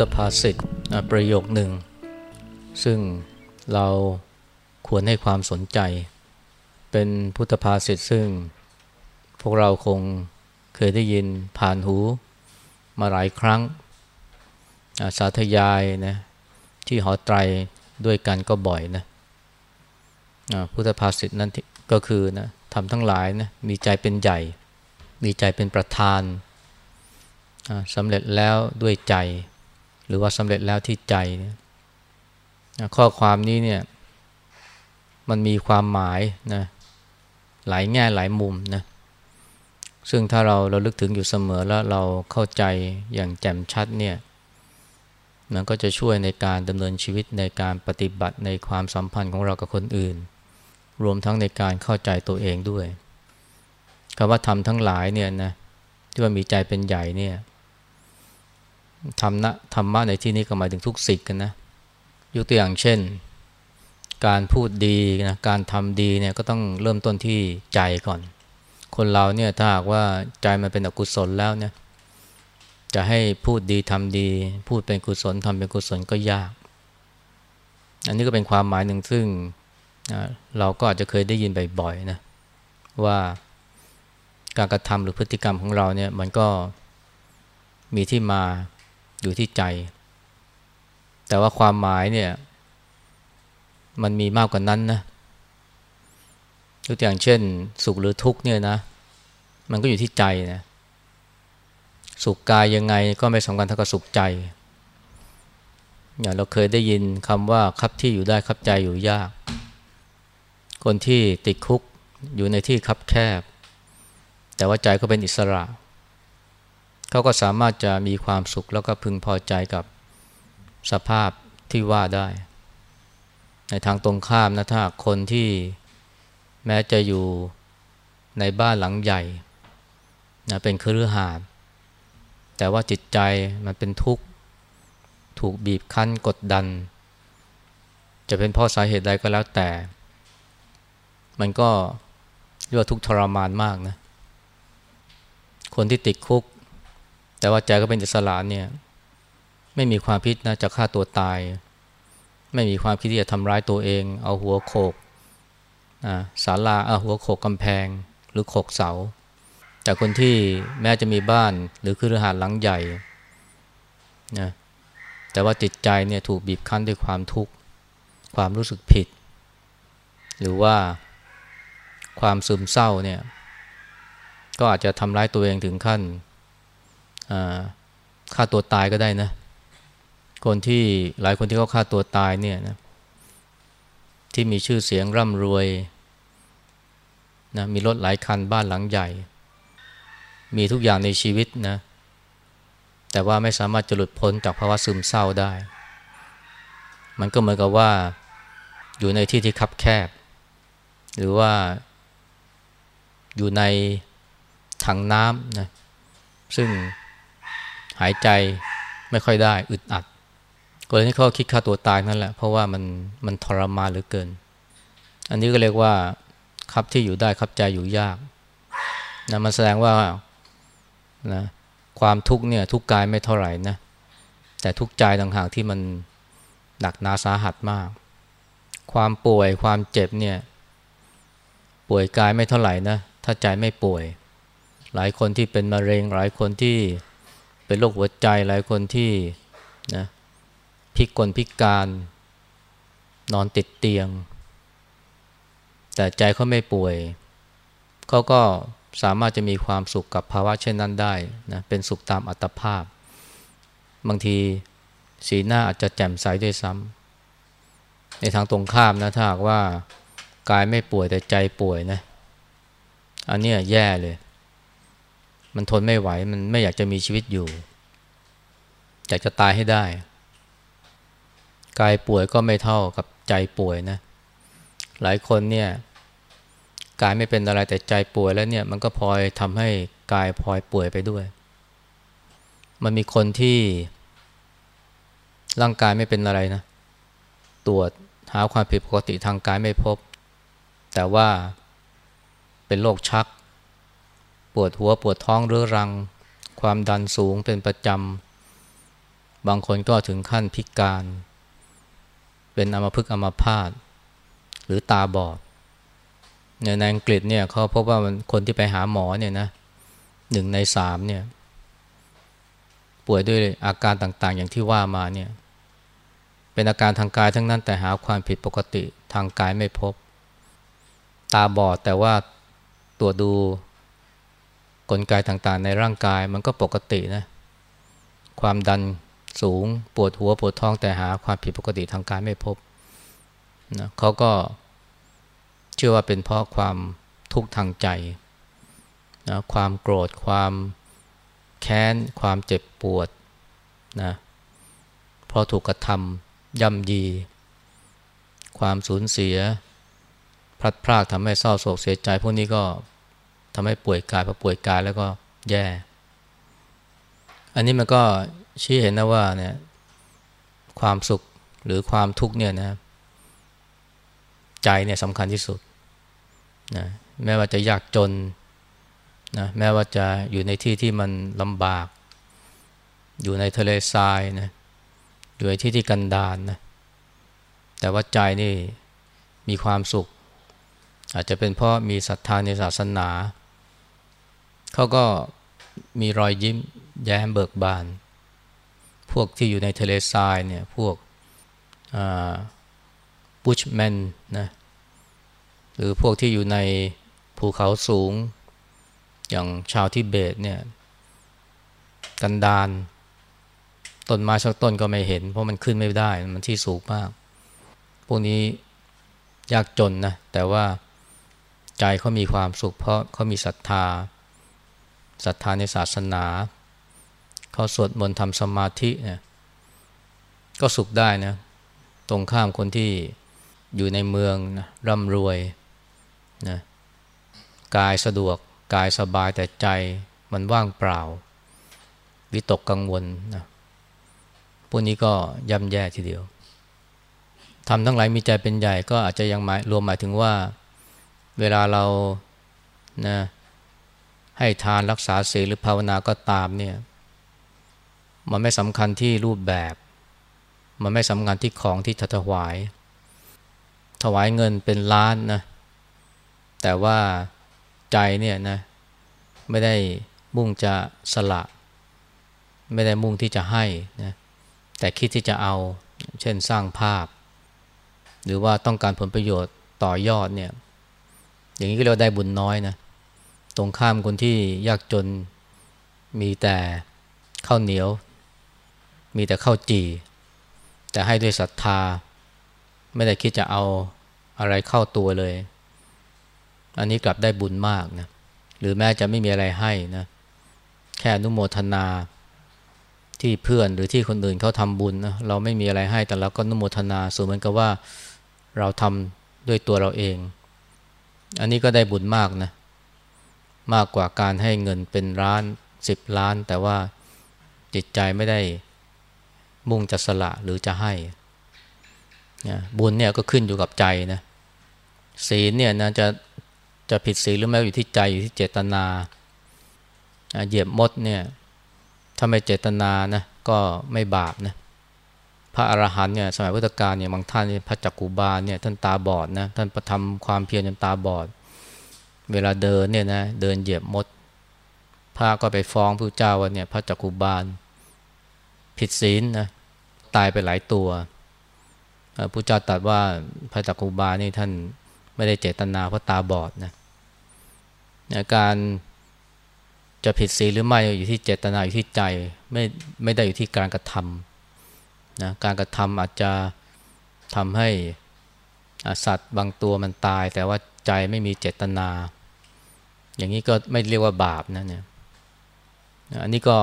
พุทธภาษิตประโยคหนึ่ง ซึ่งเราควรให้ความสนใจ เป็นพุทธภาษิตซึ่ง พวกเราคงเคยได้ยินผ่านหูมาหลายครั้ง สาธยายนะที่หอไตรด้วยกันก็บ่อยนะพุทธภาษิตนั้นก็คือนะทำทั้งหลายนะมีใจเป็นใหญ่ มีใจเป็นประธานสำเร็จแล้วด้วยใจ หรือว่าสำเร็จแล้วที่ใจ ข้อความนี้เนี่ยมันมีความหมายนะหลายแง่หลายมุมนะซึ่งถ้าเราเราลึกถึงอยู่เสมอแล้วเราเข้าใจอย่างแจ่มชัดเนี่ยมันก็จะช่วยในการดำเนินชีวิตในการปฏิบัติในความสัมพันธ์ของเรากับคนอื่น รวมทั้งในการเข้าใจตัวเองด้วยคำว่าทำทั้งหลายเนี่ยนะที่ว่ามีใจเป็นใหญ่เนี่ย ธรรมะธรรมะในที่นี้ก็หมายถึงทุกสิ่งกันนะยกตัวอย่างเช่น การพูดดีนะการทำดีเนี่ยก็ต้องเริ่มต้นที่ใจก่อน คนเราเนี่ยถ้าหากว่าใจมันเป็นอกุศลแล้วเนี่ยจะให้พูดดีทำดี พูดเป็นกุศลทำเป็นกุศลก็ยาก อันนี้ก็เป็นความหมายหนึ่งซึ่งเราก็อาจจะเคยได้ยินบ่อยๆนะว่าการกระทำหรือพฤติกรรมของเราเนี่ยมันก็มีที่มา อยู่ที่ใจ แต่ว่าความหมายเนี่ย มันมีมากกว่านั้นนะยกตัวอย่างเช่น สุขหรือทุกข์เนี่ยนะ มันก็อยู่ที่ใจนะสุขกายยังไงก็ไม่สำคัญเท่ากับสุขใจ อย่างเราเคยได้ยินคำว่าคับที่อยู่ได้คับใจอยู่ยาก คนที่ติดคุกอยู่ในที่คับแคบ แต่ว่าใจก็เป็นอิสระเขาก็สามารถจะมีความสุขแล้วก็พึงพอใจกับสภาพที่ว่าได้ ในทางตรงข้ามนะถ้าคนที่แม้จะอยู่ในบ้านหลังใหญ่นะเป็นครือหาดแต่ว่าจิตใจมันเป็นทุกข์ ถูกบีบคั้นกดดัน จะเป็นเพราะสาเหตุใดก็แล้วแต่ มันก็เรียกว่าทุกข์ทรมานมากนะ คนที่ติดคุก แต่ว่าใจก็เป็นอิสระเนี่ย ไม่มีความคิดนะจะฆ่าตัวตาย ไม่มีความคิดที่จะทำร้ายตัวเอง เอาหัวโขกศาลาเอาหัวโขกกำแพง หรือโขกเสา แต่คนที่แม้จะมีบ้านหรือคือรหาดหลังใหญ่นะแต่ว่าจิตใจเนี่ยถูกบีบคั้นด้วยความทุกข์ความรู้สึกผิด หรือว่าความซึมเศร้าเนี่ย ก็อาจจะทำร้ายตัวเองถึงขั้น ฆ่าตัวตายก็ได้นะ คนที่หลายคนที่เขาฆ่าตัวตายเนี่ยนะที่มีชื่อเสียงร่ำรวยนะมีรถหลายคันบ้านหลังใหญ่ มีทุกอย่างในชีวิตนะ แต่ว่าไม่สามารถจะหลุดพ้นจากภาวะซึมเศร้าได้ มันก็เหมือนกับว่าอยู่ในที่ที่คับแคบ หรือว่าอยู่ในถังน้ำนะซึ่ง หายใจไม่ค่อยได้อึดอัดคนที่เขาคิดฆ่าตัวตายนั่นแหละ เพราะว่ามันมันทรมานเหลือเกิน อันนี้ก็เรียกว่าครับที่อยู่ได้ครับใจอยู่ยากนะมันแสดงว่านะความทุกข์เนี่ยทุกกายไม่เท่าไหร่นะแต่ทุกใจต่างหากที่มันหนักหนาสาหัสมาก ความป่วยความเจ็บเนี่ย ป่วยกายไม่เท่าไหร่นะถ้าใจไม่ป่วย หลายคนที่เป็นมะเร็ง หลายคนที่ เป็นโรคหัวใจหลายคนที่นะพิกลพิการนอนติดเตียง แต่ใจเขาไม่ป่วย เขาก็สามารถจะมีความสุขกับภาวะเช่นนั้นได้นะเป็นสุขตามอัตภาพ บางทีสีหน้าอาจจะแจ่มใสด้วยซ้ำในทางตรงข้ามนะถ้าหากว่ากายไม่ป่วยแต่ใจป่วยนะ อันนี้แย่เลย มันทนไม่ไหว มันไม่อยากจะมีชีวิตอยู่ อยากจะตายให้ได้ กายป่วยก็ไม่เท่ากับใจป่วยนะ หลายคนเนี่ยกายไม่เป็นอะไรแต่ใจป่วยแล้วเนี่ย มันก็พลอยทำให้กายพลอยป่วยไปด้วย มันมีคนที่ร่างกายไม่เป็นอะไรนะ ตรวจหาความผิดปกติทางกายไม่พบ แต่ว่าเป็นโรคชัก ปวดหัวปวดท้องเรื้อรัง ความดันสูงเป็นประจำ บางคนก็ถึงขั้นพิการ เป็นอัมพฤกษ์อัมพาตหรือตาบอดในอังกฤษเนี่ยเขาพบว่าคนที่ไปหาหมอเนี่ยนะหนึ่งในสามเนี่ยป่วยด้วยอาการต่างๆ อย่างที่ว่ามาเนี่ยเป็นอาการทางกายทั้งนั้นแต่หาความผิดปกติทางกายไม่พบ ตาบอดแต่ว่าตรวจดู กลไกต่างๆ ในร่างกายมันก็ปกตินะ ความดันสูงปวดหัวปวดท้องแต่หาความผิดปกติทางกายไม่พบนะเขาก็เชื่อว่าเป็นเพราะความทุกข์ทางใจนะความโกรธความแค้น ความเจ็บปวดนะเพราะถูกกระทำย่ำยี ความสูญเสีย พลัดพรากทำให้เศร้าโศกเสียใจ พวกนี้ก็ ทำให้ป่วยกายพอป่วยกายแล้วก็แย่ อันนี้มันก็ชี้เห็นนะว่าเนี่ยความสุขหรือความทุกข์เนี่ยนะใจเนี่ยสำคัญที่สุดนะแม้ว่าจะยากจนนะแม้ว่าจะอยู่ในที่ที่มันลำบาก อยู่ในทะเลทรายนะอยู่ในที่ที่กันดารนนะแต่ว่าใจนี่มีความสุข อาจจะเป็นเพราะมีศรัทธาในศาสนา เขาก็มีรอยยิ้ม แย้มเบิกบาน พวกที่อยู่ในทะเลทรายเนี่ยพวกบุชแมนนะหรือพวกที่อยู่ในภูเขาสูง อย่างชาวทิเบตเนี่ยกันดานต้นไม้ชักต้นก็ไม่เห็น เพราะมันขึ้นไม่ได้มันที่สูงมาก พวกนี้ยากจนนะแต่ว่าใจเขามีความสุขเพราะเขามีศรัทธา ศรัทธาในศาสนา เขาสวดมนต์ทำสมาธิเนี่ยก็สุขได้นะตรงข้ามคนที่อยู่ในเมืองนะร่ำรวยนะกายสะดวกกายสบายแต่ใจมันว่างเปล่า วิตกกังวลนะพวกนี้ก็ย่ำแย่ทีเดียวทำทั้งหลายมีใจเป็นใหญ่ก็อาจจะยังหมายรวมหมายถึงว่า เวลาเรานะ ให้ทานรักษาศีลหรือภาวนาก็ตามเนี่ยมันไม่สำคัญที่รูปแบบ มันไม่สำคัญที่ของที่ถวาย ถวายเงินเป็นล้านนะแต่ว่าใจเนี่ยนะไม่ได้มุ่งจะสละ ไม่ได้มุ่งที่จะให้นะแต่คิดที่จะเอา เช่นสร้างภาพ หรือว่าต้องการผลประโยชน์ต่อยอดเนี่ยอย่างนี้ก็เรียกได้บุญน้อยนะ ตรงข้ามคนที่ยากจนมีแต่ข้าวเหนียว มีแต่ข้าวจี่ แต่ให้ด้วยศรัทธา ไม่ได้คิดจะเอาอะไรเข้าตัวเลย อันนี้กลับได้บุญมากนะหรือแม้จะไม่มีอะไรให้นะแค่นุโมทนาที่เพื่อนหรือที่คนอื่นเขาทำบุญนะเราไม่มีอะไรให้แต่เราก็นุโมทนาส่วนเหมือนกับว่าเราทำด้วยตัวเราเอง อันนี้ก็ได้บุญมากนะ มากกว่าการให้เงินเป็นล้านสิบล้าน แต่ว่าจิตใจไม่ได้มุ่งจะสละหรือจะให้บุญเนี่ยก็ขึ้นอยู่กับใจนะศีลเนี่ยนะจะจะผิดศีลหรือไม่อยู่ที่ใจอยู่ที่เจตนาเหยียบมดเนี่ยถ้าไม่เจตนานะก็ไม่บาปนะพระอรหันต์เนี่ยสมัยพุทธกาลเนี่ยบางท่านพระจักกุบาลเนี่ยท่านตาบอดนะท่านประทำความเพียรจนตาบอด เวลาเดินเนี่ยนะเดินเหยียบมดพระก็ไปฟ้องพระเจ้าว่าเนี่ยพระจักกุบาล ผิดศีลนะตายไปหลายตัวพระเจ้าตรัสว่าพระจักกุบาลนี่ท่านไม่ได้เจตนาเพราะตาบอดนะการจะผิดศีลหรือไม่อยู่ที่เจตนาอยู่ที่ใจไม่ไม่ได้อยู่ที่การกระทำนะการกระทำอาจจะทำให้สัตว์บางตัวมันตาย แต่ว่าใจไม่มีเจตนา อย่างนี้ก็ไม่เรียกว่าบาปนะเนี่ยอันนี้ก็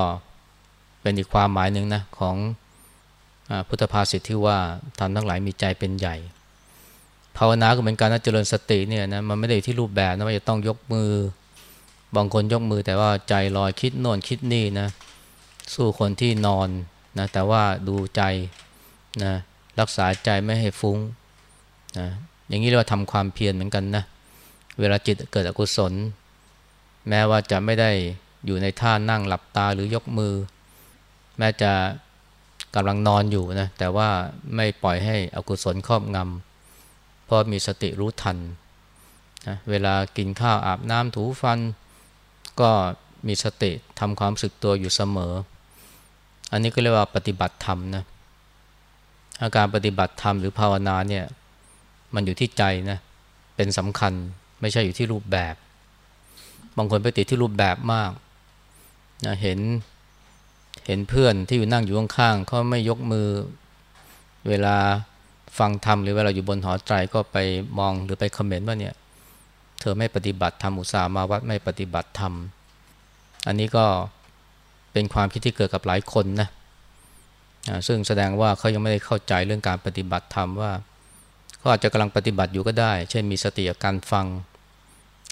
เป็นอีกความหมายหนึ่งนะของพุทธภาษิตที่ว่าทำทั้งหลายมีใจเป็นใหญ่ ภาวนาก็เหมือนการนะเจริญสติเนี่ยนะมันไม่ได้อยู่ที่รูปแบบนะว่าจะต้องยกมือบางคนยกมือแต่ว่าใจลอยคิดโน่นคิดนี่นะสู้คนที่นอนนะแต่ว่าดูใจนะรักษาใจไม่ให้ฟุ้งนะอย่างนี้เรียกว่าทำความเพียรเหมือนกันนะเวลาจิตเกิดอกุศล แม้ว่าจะไม่ได้อยู่ในท่านั่งหลับตาหรือยกมือ แม้จะกำลังนอนอยู่นะแต่ว่าไม่ปล่อยให้อกุศลครอบงำเพราะมีสติรู้ทันนะเวลากินข้าวอาบน้ำถูฟัน ก็มีสติทำความสึกตัวอยู่เสมอ อันนี้ก็เรียกว่าปฏิบัติธรรมนะอาการปฏิบัติธรรมหรือภาวนาเนี่ยมันอยู่ที่ใจนะเป็นสำคัญไม่ใช่อยู่ที่รูปแบบ บางคนไปติดที่รูปแบบมากนะเห็นเห็นเพื่อนที่อยู่นั่งอยู่ข้างๆเขาไม่ยกมือ เวลาฟังธรรมหรือเวลาอยู่บนหอไตรก็ไปมองหรือไปคอมเมนต์ว่าเนี่ย เธอไม่ปฏิบัติธรรมอุตส่าห์มาวัดไม่ปฏิบัติธรรม อันนี้ก็เป็นความคิดที่เกิดกับหลายคนนะซึ่งแสดงว่าเขายังไม่ได้เข้าใจเรื่องการปฏิบัติธรรมว่าเขาอาจจะกำลังปฏิบัติอยู่ก็ได้ เช่นมีสติการฟัง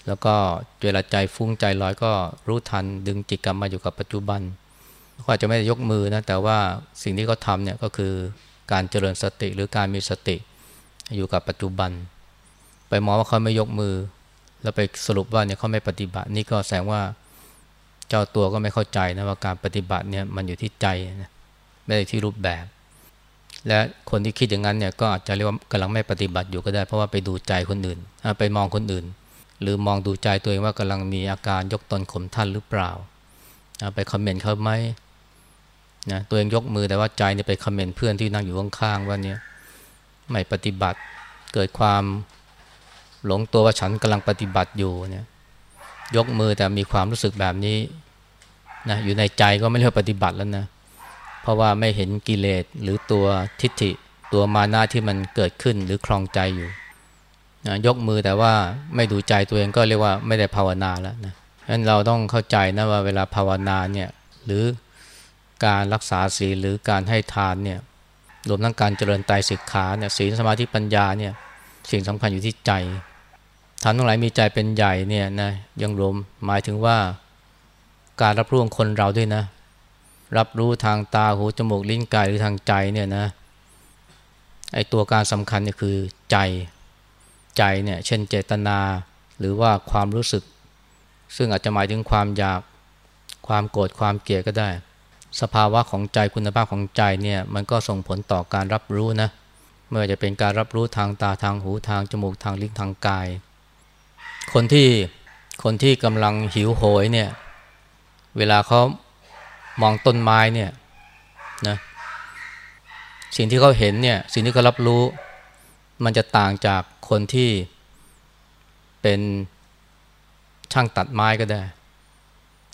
แล้วก็เวลาใจฟุ้งใจลอยก็รู้ทันดึงจิตกลับมาอยู่กับปัจจุบันเขาอาจจะไม่ได้ยกมือนะแต่ว่าสิ่งที่เขาทำเนี่ยก็คือการเจริญสติหรือการมีสติอยู่กับปัจจุบัน ไปมองว่าเขาไม่ยกมือ แล้วไปสรุปว่าเนี่ยเขาไม่ปฏิบัตินี่ก็แสดงว่าเจ้าตัวก็ไม่เข้าใจนะว่าการปฏิบัติเนี่ยมันอยู่ที่ใจนะไม่ได้ที่รูปแบบ และคนที่คิดอย่างนั้นเนี่ยก็อาจจะเรียกว่ากำลังไม่ปฏิบัติอยู่ก็ได้ เพราะว่าไปดูใจคนอื่น ไปมองคนอื่น หรือมองดูใจตัวเองว่ากำลังมีอาการยกตนข่มท่านหรือเปล่า ไปคอมเมนต์เขาไหมนะตัวเองยกมือแต่ว่าใจเนี่ยไปคอมเมนต์เพื่อนที่นั่งอยู่ข้างๆว่าเนี่ยไม่ปฏิบัติเกิดความหลงตัวว่าฉันกำลังปฏิบัติอยู่เนี่ยยกมือแต่มีความรู้สึกแบบนี้นะอยู่ในใจก็ไม่เรียกปฏิบัติแล้วนะ เพราะว่าไม่เห็นกิเลสหรือตัวทิฏฐิ ตัวมานะที่มันเกิดขึ้นหรือคลองใจอยู่ นะยกมือแต่ว่าไม่ดูใจตัวเองก็เรียกว่าไม่ได้ภาวนาแล้วนะฉะนั้นเราต้องเข้าใจนะว่าเวลาภาวนาเนี่ยหรือการรักษาศีลหรือการให้ทานเนี่ยรวมทั้งการเจริญไตรสิกขาเนี่ยศีลสมาธิปัญญาเนี่ยสิ่งสำคัญอยู่ที่ใจทานทั้งหลายมีใจเป็นใหญ่เนี่ยนะยังรวมหมายถึงว่าการรับรู้ของคนเราด้วยนะ รับรู้ทางตาหูจมูกลิ้นกายหรือทางใจเนี่ยนะไอตัวการสำคัญเนี่ยคือใจ ใจเนี่ยเช่นเจตนาหรือว่าความรู้สึก ซึ่งอาจจะหมายถึงความอยากความโกรธความเกลียดก็ได้ สภาวะของใจคุณภาพของใจเนี่ยมันก็ส่งผลต่อการรับรู้นะไม่ว่าจะเป็นการรับรู้ทางตาทางหูทางจมูกทางลิ้นทางกาย คนที่คนที่กำลังหิวโหยเนี่ยเวลาเขามองต้นไม้เนี่ยนะสิ่งที่เขาเห็นเนี่ยสิ่งที่เขารับรู้ มันจะต่างจาก คนที่เป็นช่างตัดไม้ก็ได้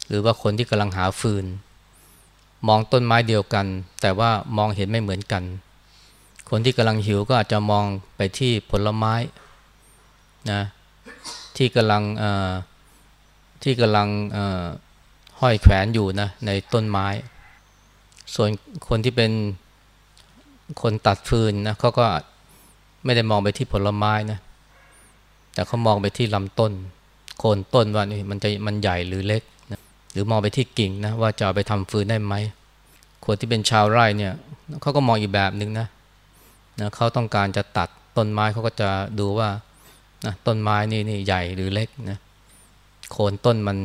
หรือว่าคนที่กำลังหาฟืน มองต้นไม้เดียวกัน แต่ว่ามองเห็นไม่เหมือนกัน คนที่กำลังหิวก็อาจจะมองไปที่ผลไม้นะที่กำลังที่กำลังห้อยแขวนอยู่นะในต้นไม้ ส่วนคนที่เป็นคนตัดฟืนนะเขาก็ ไม่ได้มองไปที่ผลไม้นะ แต่เขามองไปที่ลำต้น โคนต้นว่านี่มันจะมันใหญ่หรือเล็กหรือมองไปที่กิ่งนะว่าจะเอาไปทำฟืนได้ไหมคนที่เป็นชาวไร่เนี่ยเขาก็มองอีกแบบหนึ่งนะนะเขาต้องการจะตัดต้นไม้เขาก็จะดูว่านะต้นไม้นี่นี่ใหญ่หรือเล็กนะโคนต้นมัน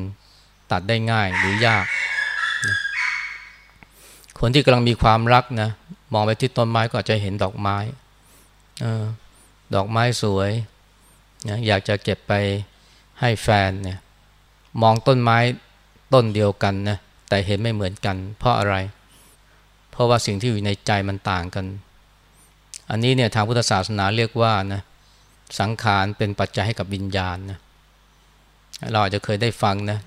ตัดได้ง่ายหรือยากนะคนที่กำลังมีความรักนะมองไปที่ต้นไม้ก็อาจจะเห็นดอกไม้ ดอกไม้สวยนะอยากจะเก็บไปให้แฟนเนี่ยมองต้นไม้ต้นเดียวกันนะแต่เห็นไม่เหมือนกัน เพราะอะไร เพราะว่าสิ่งที่อยู่ในใจมันต่างกัน อันนี้เนี่ยทางพุทธศาสนาเรียกว่านะสังขารเป็นปัจจัยให้กับวิญญาณนะเราอาจจะเคยได้ฟังนะ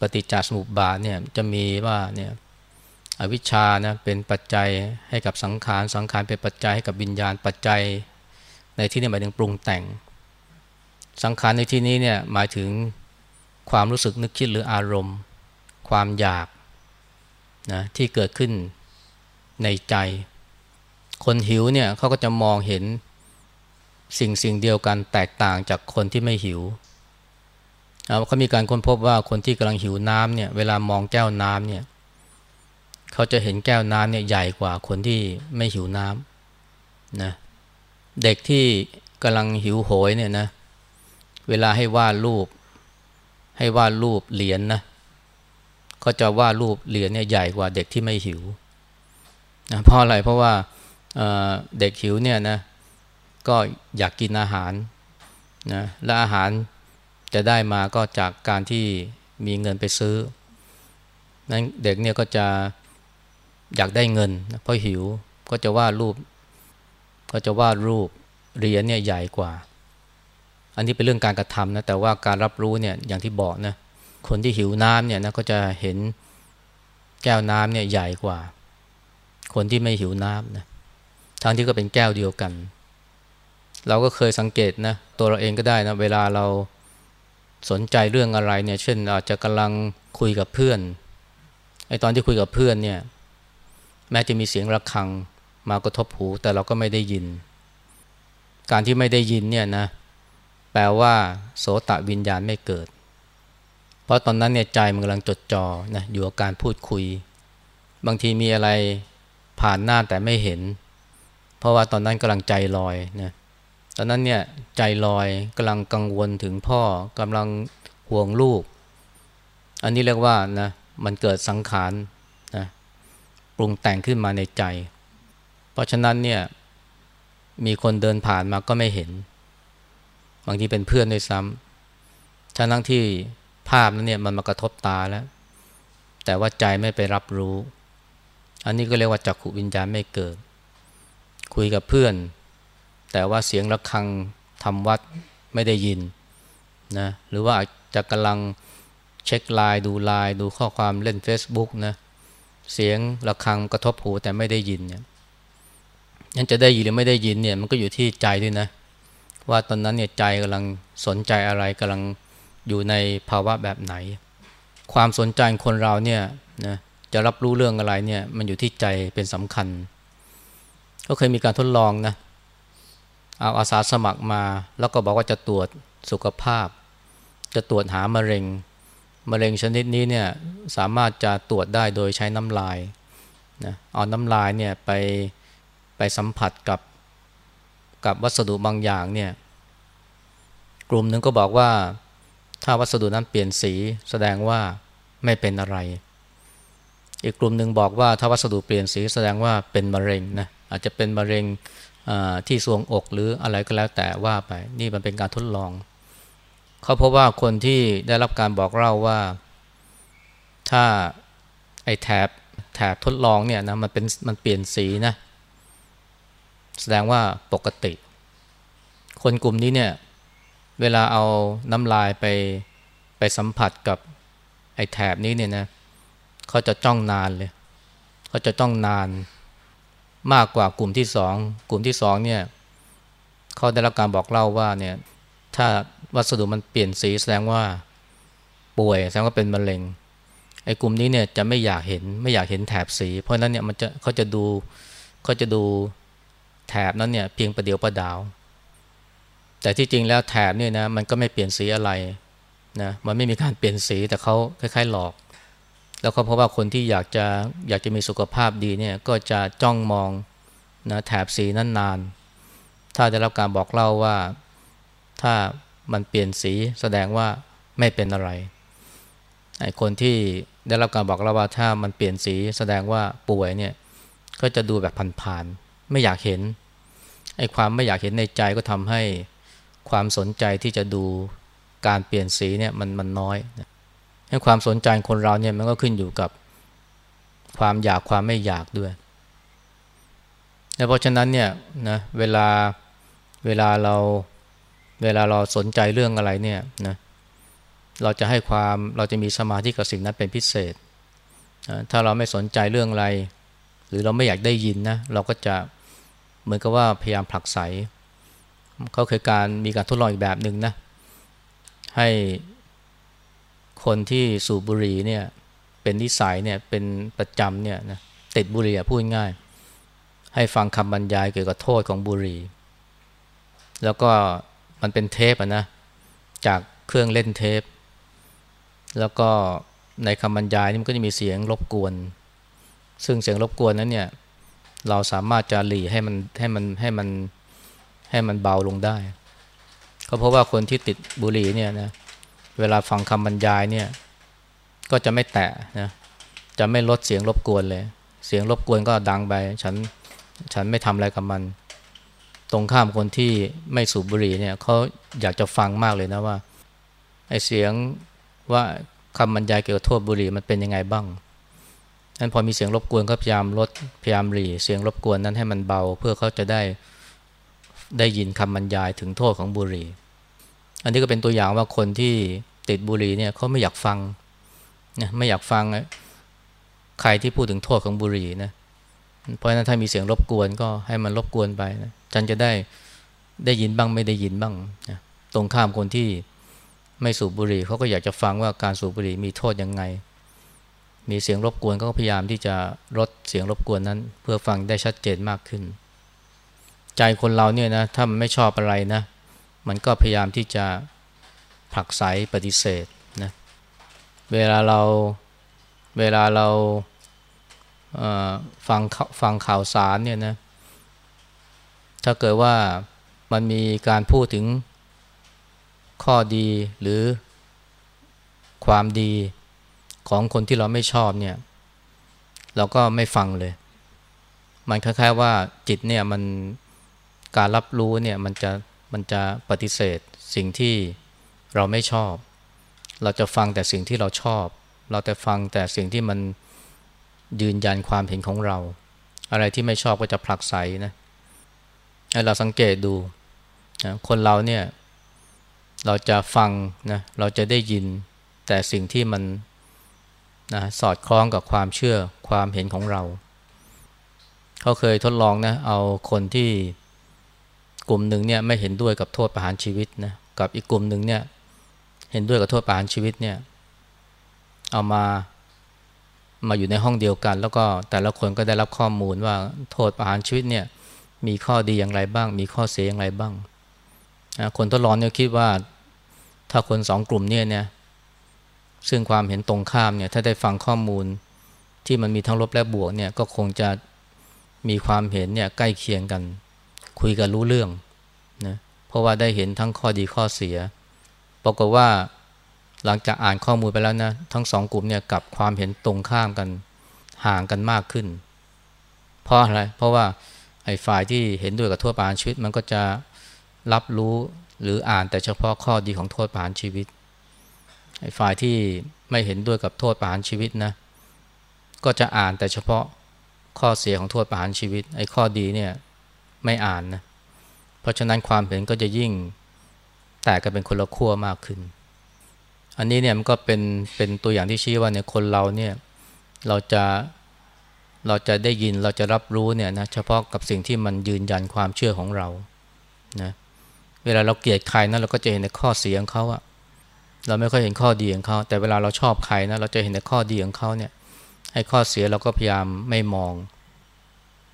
ปฏิจจสมุปบาทเนี่ยจะมีว่าเนี่ย อวิชชานะเป็นปัจจัยให้กับสังขาร สังขารเป็นปัจจัยให้กับวิญญาณ ปัจจัย ในที่นี้หมายถึงปรุงแต่ง สังขารในที่นี้เนี่ยหมายถึงความรู้สึกนึกคิดหรืออารมณ์ ความอยากนะที่เกิดขึ้นในใจ คนหิวเนี่ยเขาก็จะมองเห็นสิ่งสิ่งเดียวกันแตกต่างจากคนที่ไม่หิวเขามีการค้นพบว่าคนที่กำลังหิวน้ำเนี่ยเวลามองแก้วน้ำเนี่ย เขาจะเห็นแก้วน้ำเนี่ยใหญ่กว่าคนที่ไม่หิวน้ำนะเด็กที่กำลังหิวโหยเนี่ยนะ เวลาให้วาดรูป ให้วาดรูปเหรียญนนะก็จะวาดรูปเหรียญเนี่ยใหญ่กว่าเด็กที่ไม่หิวนะเพราะอะไรเพราะว่าเเด็กหิวเนี่ยนะก็อยากกินอาหารนะและอาหารจะได้มาก็จากการที่มีเงินไปซื้อนั้นเด็กเนี่ยก็จะ อยากได้เงินเพราะหิวก็จะวาดรูป ก็จะวาดรูปเหรียญเนี่ยใหญ่กว่า อันนี้เป็นเรื่องการกระทำนะแต่ว่าการรับรู้เนี่ยอย่างที่บอกนะคนที่หิวน้ำเนี่ยนะก็จะเห็นแก้วน้ำเนี่ยใหญ่กว่า คนที่ไม่หิวน้ำนะทั้งที่ก็เป็นแก้วเดียวกัน เราก็เคยสังเกตนะตัวเราเองก็ได้นะเวลาเราสนใจเรื่องอะไรเนี่ยเช่นอาจจะกำลังคุยกับเพื่อนไอ้ตอนที่คุยกับเพื่อนเนี่ย แม้จะมีเสียงระฆังมากระทบหู แต่เราก็ไม่ได้ยิน การที่ไม่ได้ยินเนี่ยนะแปลว่า โสตะวิญญาณไม่เกิด เพราะตอนนั้นเนี่ยใจมันกำลังจดจ่อนะอยู่กับการพูดคุย บางทีมีอะไรผ่านหน้าแต่ไม่เห็น เพราะว่าตอนนั้นกำลังใจลอยนะตอนนั้นเนี่ยใจลอยกำลังกังวลถึงพ่อกำลังห่วงลูก อันนี้เรียกว่านะมันเกิดสังขาร ปรุงแต่งขึ้นมาในใจ เพราะฉะนั้นเนี่ยมีคนเดินผ่านมาก็ไม่เห็น บางทีเป็นเพื่อนด้วยซ้ำทั้งที่ภาพนั้นเนี่ยมันมากระทบตาแล้ว แต่ว่าใจไม่ไปรับรู้ อันนี้ก็เรียกว่าจักขุวิญญาณไม่เกิด คุยกับเพื่อน แต่ว่าเสียงะระฆังทำวัดไม่ได้ยินนะหรือว่าจะกำลังเช็คไลน์ดูไลน์ดูข้อความเล่น Facebook นะ เสียงะระฆังกระทบหูแต่ไม่ได้ยินเนี่ยยังจะได้ยินหรือไม่ได้ยินเนี่ยมันก็อยู่ที่ใจด้วยนะ ว่าตอนนั้นเนี่ยใจกำลังสนใจอะไรกำลังอยู่ในภาวะแบบไหน ความสนใจคนเราเนี่ยนะจะรับรู้เรื่องอะไรเนี่ยมันอยู่ที่ใจเป็นสำคัญ ก็เคยมีการทดลองนะเอาอาสาสมัครมา แล้วก็บอกว่าจะตรวจสุขภาพ จะตรวจหามะเร็ง มะเร็งชนิดนี้เนี่ยสามารถจะตรวจได้โดยใช้น้ำลายนะเอาน้ำลายเนี่ยไปไปสัมผัสกับกับวัสดุบางอย่างเนี่ยกลุ่มหนึ่งก็บอกว่าถ้าวัสดุนั้นเปลี่ยนสีแสดงว่าไม่เป็นอะไร อีกกลุ่มหนึ่งบอกว่าถ้าวัสดุเปลี่ยนสีแสดงว่าเป็นมะเร็งนะอาจจะเป็นมะเร็งที่ทรวงอกหรืออะไรก็แล้วแต่ว่าไปนี่มันเป็นการทดลอง เขาพบว่าคนที่ได้รับการบอกเล่าว่า ถ้าไอ้แถบแถบทดลองเนี่ยนะมันเป็นมันเปลี่ยนสีนะ แสดงว่าปกติ คนกลุ่มนี้เนี่ย เวลาเอาน้ำลายไปไปสัมผัสกับไอ้แถบนี้เนี่ยนะเขาจะจ้องนานเลยเขาจะจ้องนานมากกว่ากลุ่มที่สองกลุ่มที่สองเนี่ยเขาได้รับการบอกเล่าว่าเนี่ย ถ้าวัสดุมันเปลี่ยนสีแสดงว่าป่วยแสดงว่าเป็นมะเร็งไอ้กลุ่มนี้เนี่ยจะไม่อยากเห็นไม่อยากเห็นแถบสี เพราะนั้นเนี่ยมันจะเขาจะดูเขาจะดูแถบนั้นเนี่ยเพียงประเดียวประดาว แต่ที่จริงแล้วแถบเนี่ยนะมันก็ไม่เปลี่ยนสีอะไรนะมันไม่มีการเปลี่ยนสีแต่เขาคล้ายๆหลอก แล้วเขาเพราะว่าคนที่อยากจะอยากจะมีสุขภาพดีเนี่ยก็จะจ้องมองนะแถบสีนั้นนาน ถ้าได้รับการบอกเล่าว่า ถ้ามันเปลี่ยนสีแสดงว่าไม่เป็นอะไรไอ้คนที่ได้รับการบอกเราว่าถ้ามันเปลี่ยนสีแสดงว่าป่วยเนี่ยก็จะดูแบบผ่านๆไม่อยากเห็นไอ้ความไม่อยากเห็นในใจก็ทำให้ความสนใจที่จะดูการเปลี่ยนสีเนี่ยมันมันน้อยให้ความสนใจคนเราเนี่ยมันก็ขึ้นอยู่กับความอยากความไม่อยากด้วยและเพราะฉะนั้นเนี่ยนะเวลาเวลาเรา เวลาเราสนใจเรื่องอะไรเนี่ยนะเราจะให้ความเราจะมีสมาธิกับสิ่งนั้นเป็นพิเศษถ้าเราไม่สนใจเรื่องอะไร หรือเราไม่อยากได้ยินนะเราก็จะเหมือนกับว่าพยายามผลักไสเขาเคยการมีการทดลองอีกแบบหนึ่งนะให้คนที่สูบบุหรี่เนี่ยเป็นนิสัยเนี่ยเป็นประจำเนี่ยนะติดบุหรี่พูดง่าย ให้ฟังคำบรรยายเกี่ยวกับโทษของบุหรี่ แล้วก็ มันเป็นเทปนะ จากเครื่องเล่นเทป แล้วก็ในคำบรรยายนี่มันก็จะมีเสียงรบกวน ซึ่งเสียงรบกวนนั้นเนี่ย เราสามารถจะหลีให้มันให้มันให้มันให้มันเบาลงได้ ก็เพราะว่าคนที่ติดบุหรี่เนี่ยนะ เวลาฟังคำบรรยายเนี่ย ก็จะไม่แตะนะ จะไม่ลดเสียงรบกวนเลย เสียงรบกวนก็ดังไป ฉัน ฉันไม่ทำอะไรกับมัน ตรงข้ามคนที่ไม่สูบบุหรี่เนี่ยเขาอยากจะฟังมากเลยนะว่าไอ้เสียงว่าคำบรรยายเกี่ยวกับโทษบุหรี่มันเป็นยังไงบ้างนั้นพอมีเสียงรบกวนก็พยายามลดพยายามหลีเสียงรบกวนนั้นให้มันเบา เพื่อเขาจะได้ได้ยินคำบรรยายถึงโทษของบุหรี่ อันนี้ก็เป็นตัวอย่างว่าคนที่ติดบุหรี่เนี่ยเขาไม่อยากฟังนะไม่อยากฟังใครที่พูดถึงโทษของบุหรี่นะ เพราะฉะนั้นถ้ามีเสียงรบกวนก็ให้มันรบกวนไปนะจันจะได้ได้ยินบ้างไม่ได้ยินบ้างนะตรงข้ามคนที่ไม่สูบบุหรี่เขาก็อยากจะฟังว่าการสูบบุหรี่มีโทษยังไง มีเสียงรบกวนก็พยายามที่จะลดเสียงรบกวนนั้น เพื่อฟังได้ชัดเจนมากขึ้น ใจคนเราเนี่ยนะถ้ามันไม่ชอบอะไรนะ มันก็พยายามที่จะผลักไสปฏิเสธนะเวลาเราเวลาเรา ฟังฟังข่าวสารเนี่ยนะถ้าเกิดว่ามันมีการพูดถึงข้อดีหรือความดีของคนที่เราไม่ชอบเนี่ย เราก็ไม่ฟังเลย มันคล้ายๆว่าจิตเนี่ยมันการรับรู้เนี่ยมันจะมันจะปฏิเสธสิ่งที่เราไม่ชอบ เราจะฟังแต่สิ่งที่เราชอบ เราจะฟังแต่สิ่งที่มัน ยืนยันความเห็นของเรา อะไรที่ไม่ชอบก็จะผลักไสนะเราสังเกตดูคนเราเนี่ย เราจะฟังนะเราจะได้ยินแต่สิ่งที่มันนะสอดคล้องกับความเชื่อความเห็นของเรา เขาเคยทดลองนะเอาคนที่กลุ่มหนึ่งเนี่ยไม่เห็นด้วยกับโทษประหารชีวิตนะกับอีกกลุ่มหนึ่งเนี่ยเห็นด้วยกับโทษประหารชีวิตเนี่ย เอามา มาอยู่ในห้องเดียวกัน แล้วก็แต่ละคนก็ได้รับข้อมูลว่าโทษประหารชีวิตเนี่ยมีข้อดีอย่างไรบ้าง มีข้อเสียอย่างไรบ้างคนทดลองเนี่ยคิดว่าถ้าคนสองกลุ่มเนี่ยเนี่ยซึ่งความเห็นตรงข้ามเนี่ยถ้าได้ฟังข้อมูลที่มันมีทั้งลบและบวกเนี่ยก็คงจะมีความเห็นเนี่ยใกล้เคียงกัน คุยกันรู้เรื่องนะเพราะว่าได้เห็นทั้งข้อดีข้อเสียปรากฏว่า หลังจากอ่านข้อมูลไปแล้วนะทั้งสองกลุ่มเนี่ยกับความเห็นตรงข้ามกันห่างกันมากขึ้น เพราะอะไร เพราะว่าไอ้ฝ่ายที่เห็นด้วยกับโทั่วปานชีวิต มันก็จะรับรู้หรืออ่านแต่เฉพาะข้อดีของโทษประหารชีวิตไอ้ฝ่ายที่ไม่เห็นด้วยกับโทษประหารชีวิตนะก็จะอ่านแต่เฉพาะข้อเสียของโทษประหารชีวิตไอ้ข้อดีเนี่ยไม่อ่านนะเพราะฉะนั้นความเห็นก็จะยิ่งแตกกันเป็นคนละขั้วมากขึ้น อันนี้เนี่ยมันก็เป็นเป็นตัวอย่างที่ชี้ว่าเนี่ยคนเราเนี่ยเราจะเราจะได้ยินเราจะรับรู้เนี่ยนะเฉพาะกับสิ่งที่มันยืนยันความเชื่อของเรานะเวลาเราเกลียดใครนะเราก็จะเห็นในข้อเสียของเขาอะเราไม่ค่อยเห็นข้อดีของเขาแต่เวลาเราชอบใครนะเราจะเห็นในข้อดีของเขาเนี่ยให้ข้อเสียเราก็พยายามไม่มอง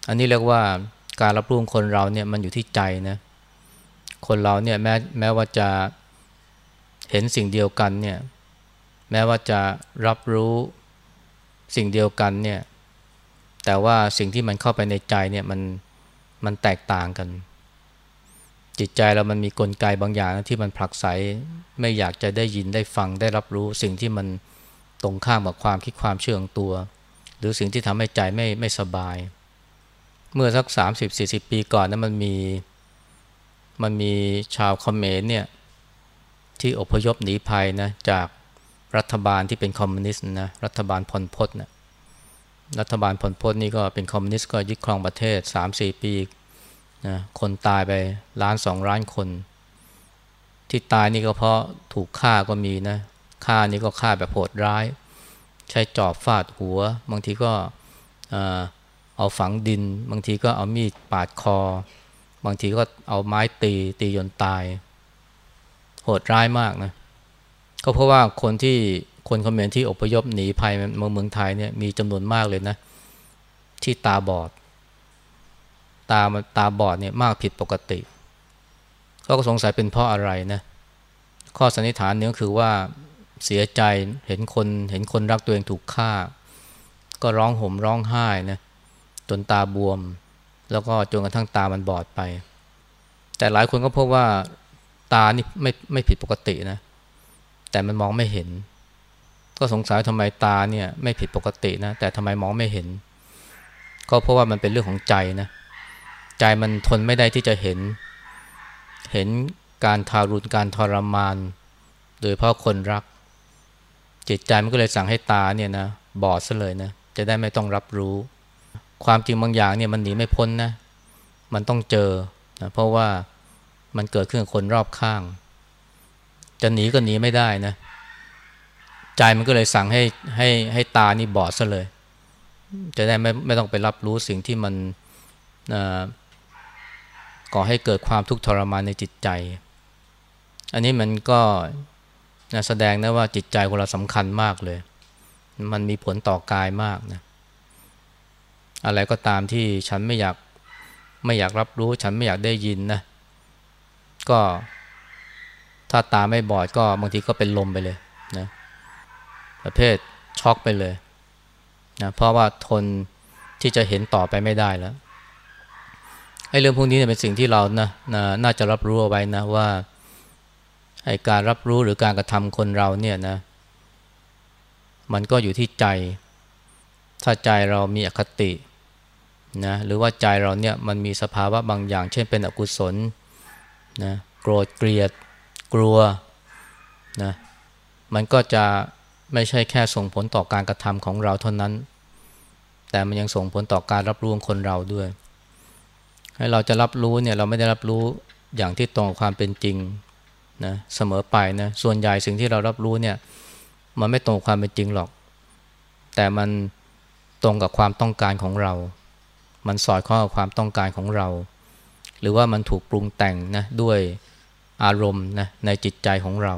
อันนี้เรียกว่าการรับรู้คนเราเนี่ยมันอยู่ที่ใจนะคนเราเนี่ยแม้แม้ว่าจะ เห็นสิ่งเดียวกันเนี่ยแม้ว่าจะรับรู้สิ่งเดียวกันเนี่ยแต่ว่าสิ่งที่มันเข้าไปในใจเนี่ยมันมันแตกต่างกัน จิตใจเรามันมีกลไกบางอย่างที่มันผลักไสไม่อยากจะได้ยินได้ฟังได้รับรู้ สิ่งที่มันตรงข้ามกับความคิดความเชื่อของตัว หรือสิ่งที่ทำให้ใจไม่ไม่สบาย เมื่อสัก 30-40 ปีก่อนนะั้นมันมีมันมีชาวคอมเมนเนี่ย ที่อพยพหนีภัยนะจากรัฐบาลที่เป็นคอมมิวนิสต์นะรัฐบาลพลพตนะรัฐบาลพลพตนี่ก็เป็นคอมมิวนิสต์ก็ยึดครองประเทศ 3-4 ปีนะคนตายไปล้านสองล้านคน ที่ตายนี่ก็เพราะถูกฆ่าก็มีนะฆ่านี่ก็ฆ่าแบบโหดร้าย ใช้จอบฟาดหัว บางทีก็เอาฝังดิน บางทีก็เอามีดปาดคอ บางทีก็เอาไม้ตีตีจนตาย โหดร้ายมากนะก็เพราะว่าคนที่คนคอมเมนที่อพยพหนีภัยมาเมืองไทยเนี่ยมีจำนวนมากเลยนะ ที่ตาบอด ตาตาบอดเนี่ยมากผิดปกติเขาก็สงสัยเป็นเพราะอะไรนะ ข้อสันนิษฐานนี้ก็คือว่าเสียใจเห็นคนเห็นคนรักตัวเองถูกฆ่า ก็ร้องห่มร้องไห้นะจนตาบวม แล้วก็จนกระทั่งตามันบอดไป แต่หลายคนก็พบว่า ตานี่ไม่ไม่ผิดปกตินะ แต่มันมองไม่เห็น ก็สงสัยทำไมตาเนี่ยไม่ผิดปกตินะ แต่ทำไมมองไม่เห็น ก็เพราะว่ามันเป็นเรื่องของใจนะ ใจมันทนไม่ได้ที่จะเห็น เห็นการทารุณการทรมาน โดยเพราะคนรัก จิตใจมันก็เลยสั่งให้ตาเนี่ยนะบอดซะเลยนะ จะได้ไม่ต้องรับรู้ ความจริงบางอย่างเนี่ยมันหนีไม่พ้นนะ มันต้องเจอนะเพราะว่า มันเกิดขึ้นกับคนรอบข้าง จะหนีก็หนีไม่ได้นะ ใจมันก็เลยสั่งให้ให้ให้ตานี่บอดซะเลย จะได้ไม่ไม่ต้องไปรับรู้สิ่งที่มันก่อให้เกิดความทุกข์ทรมานในจิตใจ อันนี้มันก็แสดงนะว่าจิตใจของเราสำคัญมากเลย มันมีผลต่อกายมากนะ อะไรก็ตามที่ฉันไม่อยากไม่อยากรับรู้ ฉันไม่อยากได้ยินนะ ก็ถ้าตาไม่บอดก็บางทีก็เป็นลมไปเลยนะประเภทช็อกไปเลยนะเพราะว่าทนที่จะเห็นต่อไปไม่ได้แล้วไอ้เรื่องพวกนี้เนี่ยเป็นสิ่งที่เรานะนะน่าจะรับรู้เอาไว้นะว่าไอ้การรับรู้หรือการกระทำคนเราเนี่ยนะ มันก็อยู่ที่ใจ ถ้าใจเรามีอคตินะหรือว่าใจเราเนี่ยมันมีสภาวะบางอย่าง เช่นเป็นอกุศล นะโกรธเกลียด กลัวนะมันก็จะไม่ใช่แค่ส่งผลต่อการกระทำของเราเท่านั้น แต่มันยังส่งผลต่อการรับรู้ของคนเราด้วย ให้เราจะรับรู้เนี่ยเราไม่ได้รับรู้อย่างที่ตรงความเป็นจริงนะเสมอไปนะส่วนใหญ่สิ่งที่เรารับรู้เนี่ยมันไม่ตรงความเป็นจริงหรอก แต่มันตรงกับความต้องการของเรา มันสอดคล้องกับความต้องการของเรา หรือว่ามันถูกปรุงแต่งนะด้วยอารมณ์นะในจิตใจของเรา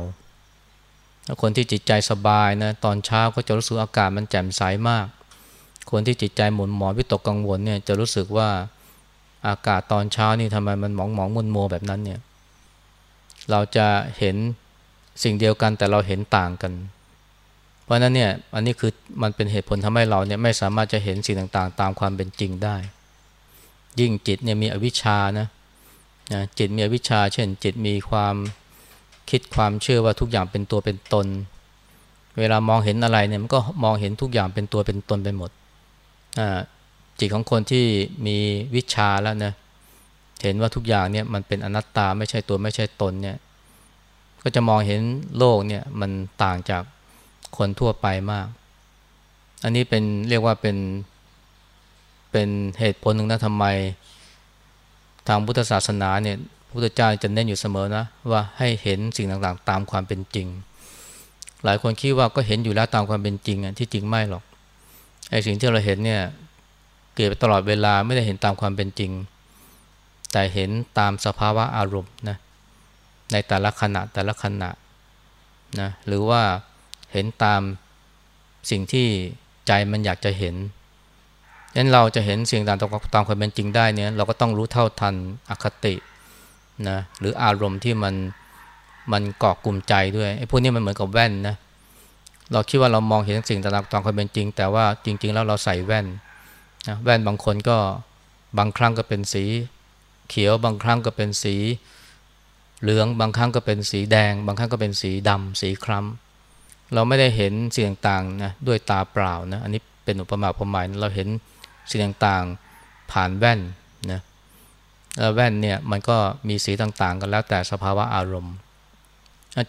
คนที่จิตใจสบายนะตอนเช้าก็จะรู้สึกอากาศมันแจ่มใสมาก คนที่จิตใจหมุนหมอนวิตกกังวลเนี่ยจะรู้สึกว่าอากาศตอนเช้านี่ทำไมมันหมองหมองมุนโมแบบนั้นเนี่ยเราจะเห็นสิ่งเดียวกันแต่เราเห็นต่างกัน เพราะนั้นเนี่ยอันนี้คือมันเป็นเหตุผลทำให้เราเนี่ยไม่สามารถจะเห็นสิ่งต่างๆ ตามความเป็นจริงได้ ยิ่งจิตเนี่ยมีอวิชชานะ นะจิตมีอวิชชา เช่น จิตมีความคิดความเชื่อว่าทุกอย่างเป็นตัวเป็นตน เวลามองเห็นอะไรเนี่ยมันก็มองเห็นทุกอย่างเป็นตัวเป็นตนไปหมดจิตของคนที่มีวิชาแล้วนะเห็นว่าทุกอย่างเนี่ยมันเป็นอนัตตาไม่ใช่ตัวไม่ใช่ตนเนี่ยก็จะมองเห็นโลกเนี่ยมันต่างจากคนทั่วไปมาก อันนี้เป็นเรียกว่าเป็นเป็นเหตุผลหนึ่งนะทำไม ทางพุทธศาสนาเนี่ยพุทธเจ้าจะเน้นอยู่เสมอนะว่าให้เห็นสิ่งต่างๆ ตามความเป็นจริง หลายคนคิดว่าก็เห็นอยู่แล้วตามความเป็นจริงอะที่จริงไม่หรอกไอ้สิ่งที่เราเห็นเนี่ยเกิดตลอดเวลาไม่ได้เห็นตามความเป็นจริง แต่เห็นตามสภาวะอารมณ์นะในแต่ละขณะแต่ละขณะนะหรือว่าเห็นตามสิ่งที่ใจมันอยากจะเห็น นั้นเราจะเห็นสิ่งต่างๆตามความเป็นจริงได้เนี่ยเราก็ต้องรู้เท่าทันอคตินะหรืออารมณ์ที่มันมันเกาะกลุ่มใจด้วยไอ้พวกนี้มันเหมือนกับแว่นนะเราคิดว่าเรามองเห็นสิ่งต่างๆตามความเป็นจริง แต่ว่าจริง ๆ แล้วเราใส่แว่นนะแว่นบางคนก็บางครั้งก็เป็นสีเขียวบางครั้งก็เป็นสีเหลืองบางครั้งก็เป็นสีแดง บางครั้งก็เป็นสีดำสีคล้ำเราไม่ได้เห็นสิ่งต่างๆนะด้วยตาเปล่านะอันนี้เป็นอุปมาอุปไมยเราเห็น สิ่งต่างๆผ่านแว่นนะแล้วแว่นเนี่ยมันก็มีสีต่างๆ กันแล้วแต่สภาวะอารมณ์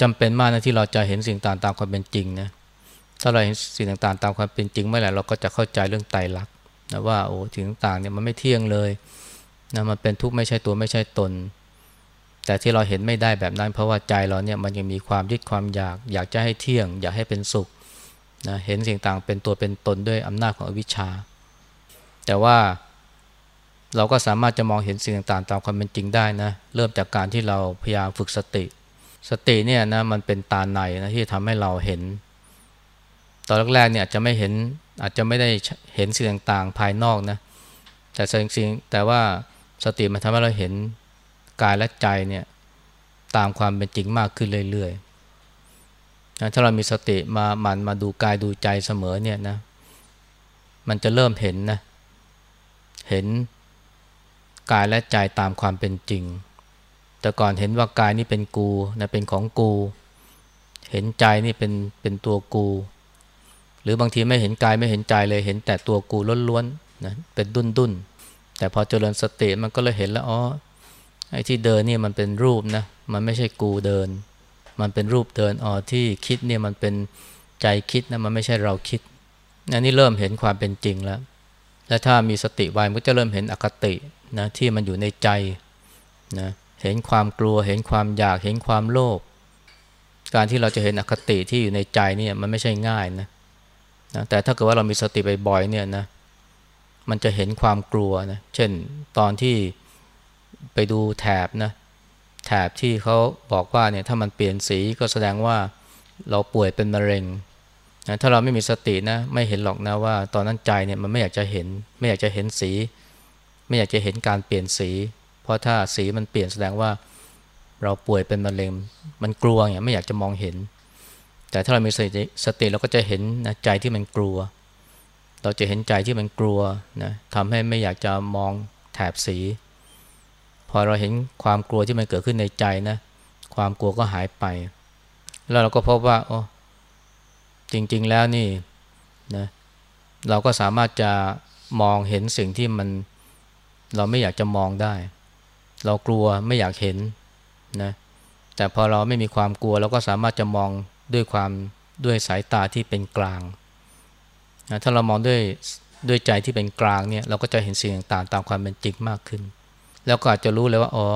จำเป็นมากนะที่เราจะเห็นสิ่งต่างตามความเป็นจริงนะถ้าเราเห็นสิ่งต่างๆ ตามความเป็นจริงเมื่อไหร่เราก็จะเข้าใจเรื่องไตรลักษณ์นะว่าโอ้สิ่งต่างๆเนี่ยมันไม่เที่ยงเลยนะมันเป็นทุกข์ไม่ใช่ตัวไม่ใช่ตน แต่ที่เราเห็นไม่ได้แบบนั้น เพราะว่าใจเราเนี่ยมันยังมีความยึดความอยาก อยากจะให้เที่ยง อยากให้เป็นสุขนะเห็นสิ่งต่างเป็นตัวเป็นตนด้วยอำนาจของอวิชชา แต่ว่าเราก็สามารถจะมองเห็นสิ่งต่างๆ ตามความเป็นจริงได้นะ เริ่มจากการที่เราพยายามฝึกสติ สติเนี่ยนะมันเป็นตาในนะที่ทำให้เราเห็น ตอนแรกๆเนี่ยจะไม่เห็นอาจจะไม่ได้เห็นสิ่งต่างๆ ภายนอกนะ แต่สิ่งแต่ว่าสติมันทำให้เราเห็นกายและใจเนี่ยตามความเป็นจริงมากขึ้นเรื่อยๆนะถ้าเรามีสติมาหมั่นมาดูกายดูใจเสมอเนี่ยนะ มันจะเริ่มเห็นนะเเห็นกายและใจตามความเป็นจริง แต่ก่อนเห็นว่ากายนี่เป็นกูนะเป็นของกู เห็นใจนี่เป็นเป็นตัวกู หรือบางทีไม่เห็นกายไม่เห็นใจเลยเห็นแต่ตัวกูล้วนๆนะเป็นดุนดุนแต่พอเจริญสติมันก็เลยเห็นแล้วอ๋อไอ้ที่เดินนี่มันเป็นรูปนะมันไม่ใช่กูเดิน มันเป็นรูปเดินอ๋อที่คิดเนี่ยมันเป็นใจคิดนะมันไม่ใช่เราคิดอันนี้เริ่มเห็นความเป็นจริงแล้ว และถ้ามีสติไวมันก็จะเริ่มเห็นอคตินะที่มันอยู่ในใจนะเห็นความกลัว เห็นความอยากเห็นความโลภการที่เราจะเห็นอคติที่อยู่ในใจเนี่ยมันไม่ใช่ง่ายนะนะแต่ถ้าเกิดว่าเรามีสติบ่อยๆเนี่ยนะมันจะเห็นความกลัวนะเช่นตอนที่ไปดูแถบนะแถบที่เขาบอกว่าเนี่ยถ้ามันเปลี่ยนสีก็แสดงว่าเราป่วยเป็นมะเร็ง นะถ้าเราไม่มีสตินะ ไม่เห็นหรอกนะว่า ตอนนั้นใจเนี่ยมันไม่อยากจะเห็น ไม่อยากจะเห็นสี ไม่อยากจะเห็นการเปลี่ยนสี เพราะถ้าสีมันเปลี่ยนแสดงว่าเราป่วยเป็นมะเร็งมันกลัวเนี่ยไม่อยากจะมองเห็น แต่ถ้าเรามีสติสติเราก็จะเห็นนะใจที่มันกลัว เราจะเห็นใจที่มันกลัวนะทำให้ไม่อยากจะมองแถบสี พอเราเห็นความกลัวที่มันเกิดขึ้นในใจนะ ความกลัวก็หายไป แล้วเราก็พบว่าโอ้ จริงๆแล้วนี่นะเราก็สามารถจะมองเห็นสิ่งที่มันเราไม่อยากจะมองได้ เรากลัวไม่อยากเห็นนะแต่พอเราไม่มีความกลัวเราก็สามารถจะมองด้วยความด้วยสายตาที่เป็นกลางนะถ้าเรามองด้วยด้วยใจที่เป็นกลางเนี่ยเราก็จะเห็นสิ่งต่างๆตามความเป็นจริงมากขึ้น แล้วก็อาจจะรู้เลยว่าอ๋อ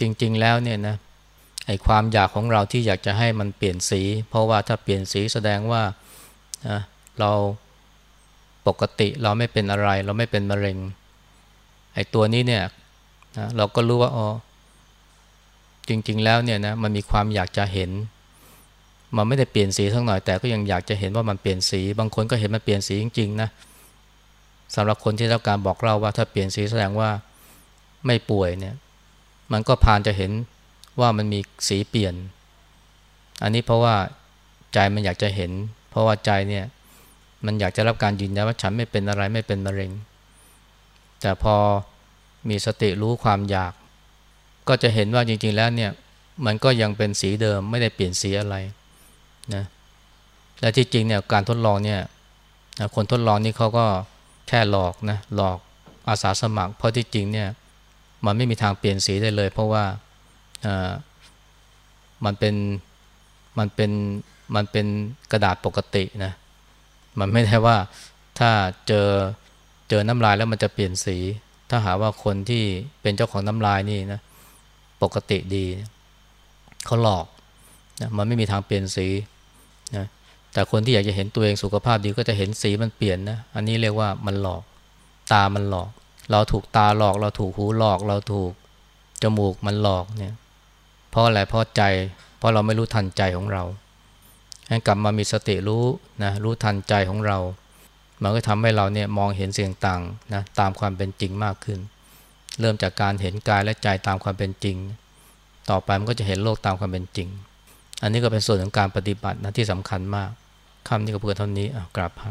จริง ๆ แล้วเนี่ยนะ ไอ้ความอยากของเราที่อยากจะให้มันเปลี่ยนสี เพราะว่าถ้าเปลี่ยนสีแสดงว่าเราปกติเราไม่เป็นอะไร เราไม่เป็นมะเร็งไอ้ตัวนี้เนี่ยเราก็รู้ว่าอ๋อจริง ๆ แล้วเนี่ยนะมันมีความอยากจะเห็น มันไม่ได้เปลี่ยนสีทั้งหน่อยแต่ก็ยังอยากจะเห็นว่ามันเปลี่ยนสี บางคนก็เห็นมันเปลี่ยนสีจริงๆนะสำหรับคนที่รับการบอกเราว่าถ้าเปลี่ยนสีแสดงว่าไม่ป่วยเนี่ย มันก็พานจะเห็น ว่ามันมีสีเปลี่ยน อันนี้เพราะว่าใจมันอยากจะเห็น เพราะว่าใจเนี่ยมันอยากจะรับการยืนยันว่าฉันไม่เป็นอะไรไม่เป็นมะเร็ง แต่พอมีสติรู้ความอยาก ก็จะเห็นว่าจริง ๆ แล้วเนี่ยมันก็ยังเป็นสีเดิมไม่ได้เปลี่ยนสีอะไรนะและที่จริงเนี่ยการทดลองเนี่ยคนทดลองนี่เขาก็แค่หลอกนะหลอกอาสาสมัคร เพราะที่จริงเนี่ยมันไม่มีทางเปลี่ยนสีได้เลย เพราะว่า มันเป็นมันเป็นมันเป็นกระดาษปกตินะมันไม่ได้ว่าถ้าเจอเจอน้ำลายแล้วมันจะเปลี่ยนสี ถ้าหาว่าคนที่เป็นเจ้าของน้ำลายนี่นะปกติดีเขาหลอกนะมันไม่มีทางเปลี่ยนสีนะแต่คนที่อยากจะเห็นตัวเองสุขภาพดีก็จะเห็นสีมันเปลี่ยนนะอันนี้เรียกว่ามันหลอกตามันหลอก เราถูกตาหลอก เราถูกหูหลอก เราถูกจมูกมันหลอกเนี่ย เพราะอะไรเพราะใจ เพราะเราไม่รู้ทันใจของเรา ให้กลับมามีสติรู้นะรู้ทันใจของเรา มันก็ทำให้เราเนี่ยมองเห็นเสิ่งต่างนะตามความเป็นจริงมากขึ้น เริ่มจากการเห็นกายและใจตามความเป็นจริง ต่อไปมันก็จะเห็นโลกตามความเป็นจริง อันนี้ก็เป็นส่วนของการปฏิบัตินะที่สำคัญมากคำนี้ก็เพื่อเท่านี้กราบพระ